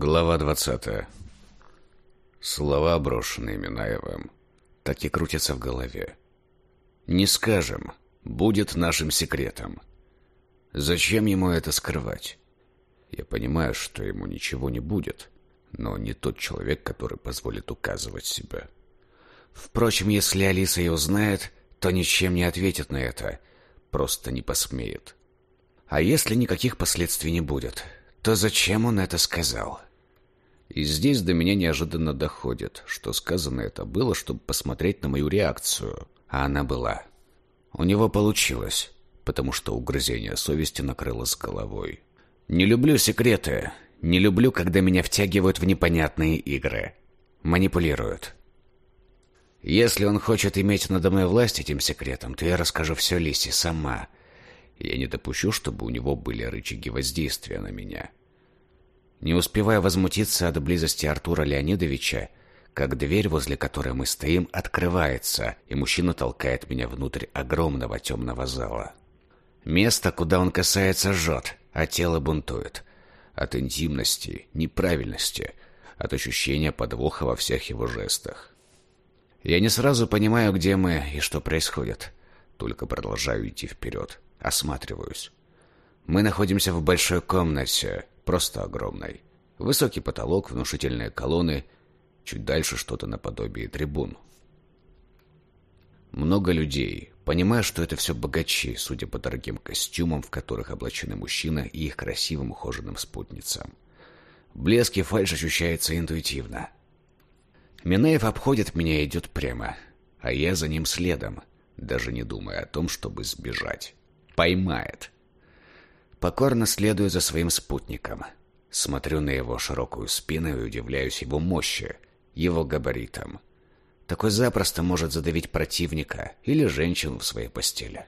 Глава двадцатая. Слова, брошенные Минаевым, так и крутятся в голове. «Не скажем, будет нашим секретом. Зачем ему это скрывать? Я понимаю, что ему ничего не будет, но не тот человек, который позволит указывать себя. Впрочем, если Алиса и узнает, то ничем не ответит на это, просто не посмеет. А если никаких последствий не будет, то зачем он это сказал? И здесь до меня неожиданно доходит, что сказано это было, чтобы посмотреть на мою реакцию. А она была. У него получилось, потому что угрызение совести накрыло с головой. Не люблю секреты. Не люблю, когда меня втягивают в непонятные игры. Манипулируют. Если он хочет иметь надо мной власть этим секретом, то я расскажу все Лисе сама. Я не допущу, чтобы у него были рычаги воздействия на меня. Не успевая возмутиться от близости Артура Леонидовича, как дверь, возле которой мы стоим, открывается, и мужчина толкает меня внутрь огромного темного зала. Место, куда он касается, жжет, а тело бунтует. От интимности, неправильности, от ощущения подвоха во всех его жестах. Я не сразу понимаю, где мы и что происходит, только продолжаю идти вперед, осматриваюсь. Мы находимся в большой комнате, просто огромной. Высокий потолок, внушительные колонны, чуть дальше что-то наподобие трибун. Много людей. Понимаю, что это все богачи, судя по дорогим костюмам, в которых облачены мужчина и их красивым ухоженным спутницам. Блеск и фальшь ощущается интуитивно. Минеев обходит меня и идет прямо, а я за ним следом, даже не думая о том, чтобы сбежать. Поймает. Покорно следую за своим спутником. Смотрю на его широкую спину и удивляюсь его мощи, его габаритам. Такой запросто может задавить противника или женщину в своей постели.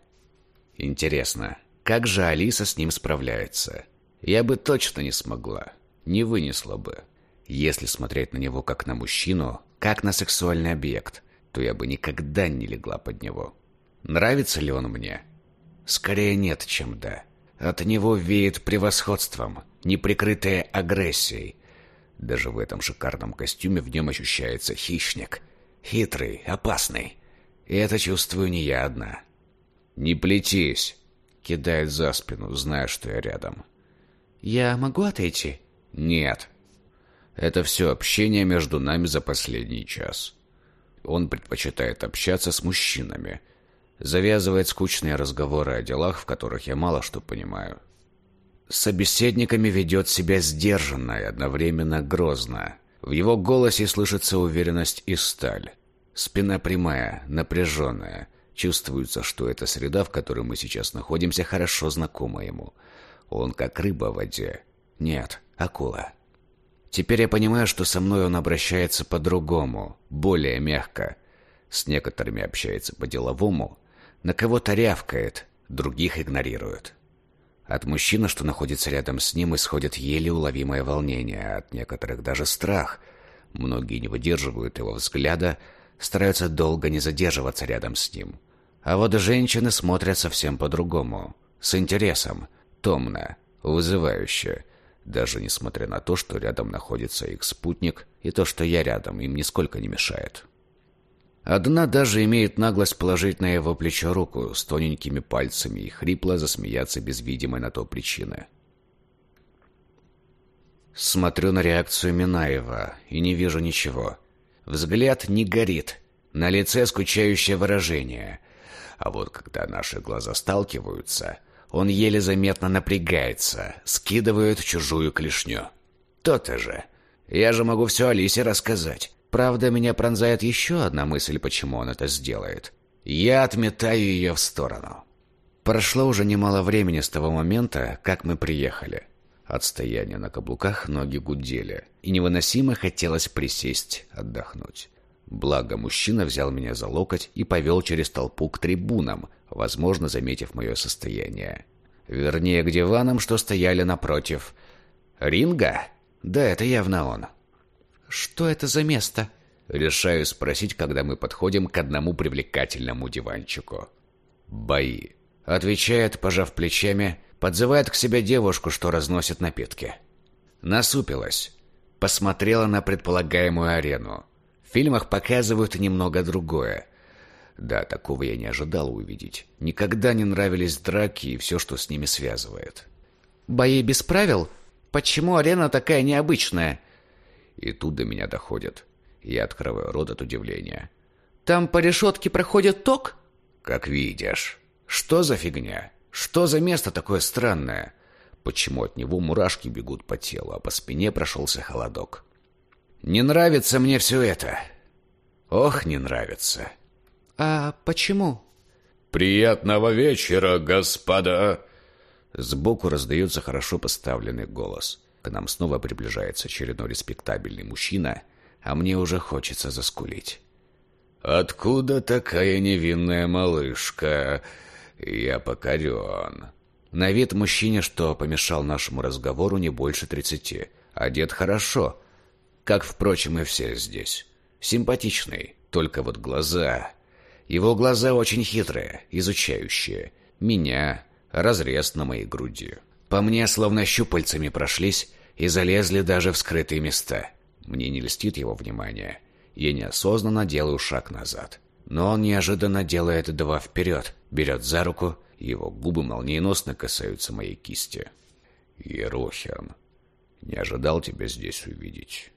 Интересно, как же Алиса с ним справляется? Я бы точно не смогла, не вынесла бы. Если смотреть на него как на мужчину, как на сексуальный объект, то я бы никогда не легла под него. Нравится ли он мне? Скорее нет, чем да. От него веет превосходством, неприкрытой агрессией. Даже в этом шикарном костюме в нем ощущается хищник. Хитрый, опасный. И это чувствую не я одна. «Не плетись!» — кидает за спину, зная, что я рядом. «Я могу отойти?» «Нет». Это все общение между нами за последний час. Он предпочитает общаться с мужчинами, завязывает скучные разговоры о делах, в которых я мало что понимаю. С собеседниками ведет себя сдержанно и одновременно грозно. В его голосе слышится уверенность и сталь. Спина прямая, напряженная. Чувствуется, что эта среда, в которой мы сейчас находимся, хорошо знакома ему. Он как рыба в воде. Нет, акула. Теперь я понимаю, что со мной он обращается по-другому, более мягко. С некоторыми общается по-деловому, на кого-то рявкает, других игнорирует. От мужчины, что находится рядом с ним, исходит еле уловимое волнение, от некоторых даже страх. Многие не выдерживают его взгляда, стараются долго не задерживаться рядом с ним. А вот женщины смотрят совсем по-другому, с интересом, томно, вызывающе, даже несмотря на то, что рядом находится их спутник, и то, что я рядом, им нисколько не мешает. Одна даже имеет наглость положить на его плечо руку с тоненькими пальцами и хрипло засмеяться без видимой на то причины. Смотрю на реакцию Минаева и не вижу ничего. Взгляд не горит, на лице скучающее выражение. А вот когда наши глаза сталкиваются, он еле заметно напрягается, скидывает чужую клешню. То-то же. Я же могу все Алисе рассказать. Правда, меня пронзает еще одна мысль, почему он это сделает. Я отметаю ее в сторону. Прошло уже немало времени с того момента, как мы приехали. От стояния на каблуках ноги гудели, и невыносимо хотелось присесть, отдохнуть. Благо, мужчина взял меня за локоть и повел через толпу к трибунам, возможно, заметив мое состояние. Вернее, к диванам, что стояли напротив. «Ринга?» Да, это явно он. «Что это за место?» Решаю спросить, когда мы подходим к одному привлекательному диванчику. «Бои», — отвечает, пожав плечами, подзывает к себе девушку, что разносит напитки. Насупилась. посмотрела на предполагаемую арену. В фильмах показывают немного другое. Да, такого я не ожидал увидеть. Никогда не нравились драки и все, что с ними связывает. «Бои без правил? Почему арена такая необычная?» И тут до меня доходит. Я открываю рот от удивления. «Там по решетке проходит ток?» «Как видишь. Что за фигня? Что за место такое странное? Почему от него мурашки бегут по телу, а по спине прошелся холодок? Не нравится мне все это. Ох, не нравится». «А почему?» «Приятного вечера, господа!» Сбоку раздается хорошо поставленный голос. К нам снова приближается очередной респектабельный мужчина, а мне уже хочется заскулить. «Откуда такая невинная малышка? Я покорен». На вид мужчине, что помешал нашему разговору, не больше тридцати. Одет хорошо, как, впрочем, и все здесь. Симпатичный, только вот глаза... Его глаза очень хитрые, изучающие. Меня, разрез на моей груди. По мне словно щупальцами прошлись и залезли даже в скрытые места. Мне не льстит его внимание. Я неосознанно делаю шаг назад. Но он неожиданно делает два вперед, берет за руку, его губы молниеносно касаются моей кисти. «Ерохин, не ожидал тебя здесь увидеть.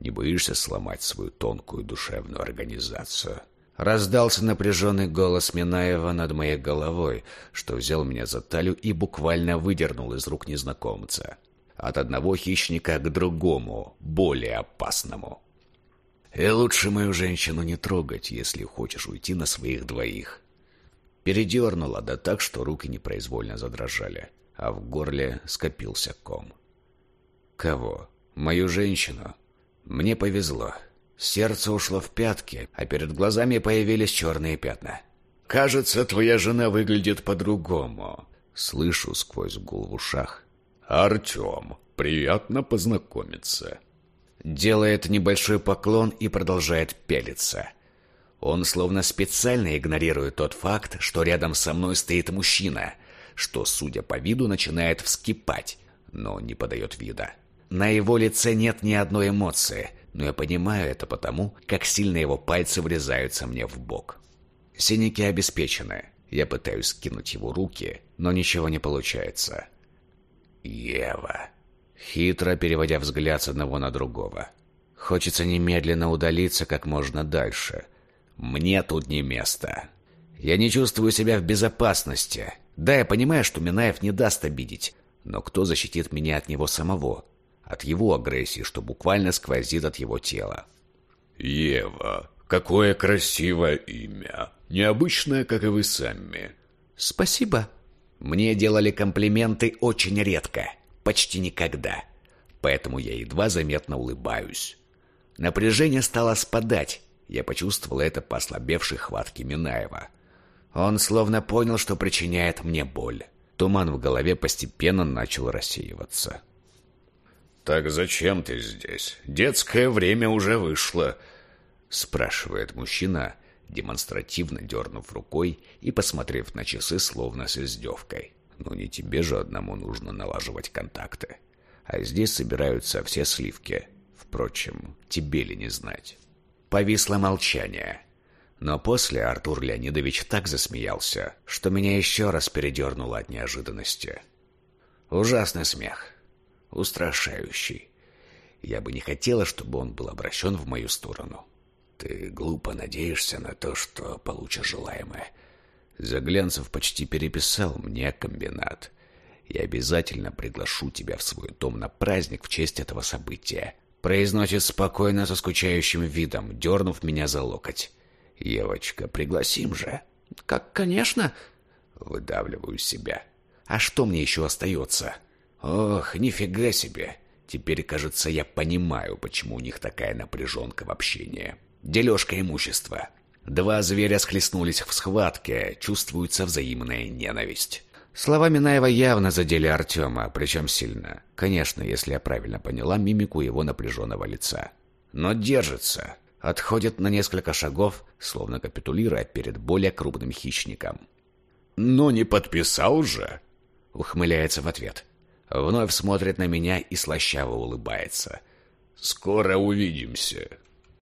Не боишься сломать свою тонкую душевную организацию?» Раздался напряженный голос Минаева над моей головой, что взял меня за талию и буквально выдернул из рук незнакомца. От одного хищника к другому, более опасному. И лучше мою женщину не трогать, если хочешь уйти на своих двоих. Передернула, да так, что руки непроизвольно задрожали, а в горле скопился ком. Кого? Мою женщину? Мне повезло. Сердце ушло в пятки, а перед глазами появились черные пятна. «Кажется, твоя жена выглядит по-другому», — слышу сквозь гул в ушах. «Артем, приятно познакомиться». Делает небольшой поклон и продолжает пелиться. Он словно специально игнорирует тот факт, что рядом со мной стоит мужчина, что, судя по виду, начинает вскипать, но не подает вида. На его лице нет ни одной эмоции — но я понимаю это потому, как сильно его пальцы врезаются мне в бок. Синяки обеспечены. Я пытаюсь скинуть его руки, но ничего не получается. Ева. Хитро переводя взгляд с одного на другого. Хочется немедленно удалиться как можно дальше. Мне тут не место. Я не чувствую себя в безопасности. Да, я понимаю, что Минаев не даст обидеть, но кто защитит меня от него самого? От его агрессии, что буквально сквозит от его тела. «Ева, какое красивое имя! Необычное, как и вы сами». «Спасибо». Мне делали комплименты очень редко, почти никогда. Поэтому я едва заметно улыбаюсь. Напряжение стало спадать. Я почувствовал это по ослабевшей хватке Минаева. Он словно понял, что причиняет мне боль. Туман в голове постепенно начал рассеиваться. «Так зачем ты здесь? Детское время уже вышло», — спрашивает мужчина, демонстративно дернув рукой и посмотрев на часы словно с издевкой. «Ну не тебе же одному нужно налаживать контакты. А здесь собираются все сливки. Впрочем, тебе ли не знать?» Повисло молчание. Но после Артур Леонидович так засмеялся, что меня еще раз передернуло от неожиданности. Ужасный смех устрашающий. Я бы не хотела, чтобы он был обращен в мою сторону. Ты глупо надеешься на то, что получишь желаемое. Заглянцев почти переписал мне комбинат. Я обязательно приглашу тебя в свой дом на праздник в честь этого события. Произносит спокойно, со скучающим видом, дернув меня за локоть. Евочка, пригласим же. Как, конечно. Выдавливаю себя. А что мне еще остается? — Ох, нифига себе. Теперь, кажется, я понимаю, почему у них такая напряженка в общении. Дележка имущества. Два зверя схлестнулись в схватке, чувствуется взаимная ненависть. Слова Минаева явно задели Артема, причем сильно. Конечно, если я правильно поняла мимику его напряженного лица. Но держится. Отходит на несколько шагов, словно капитулируя перед более крупным хищником. «Ну не подписал же!» Ухмыляется в ответ. Вновь смотрит на меня и слащаво улыбается. Скоро увидимся.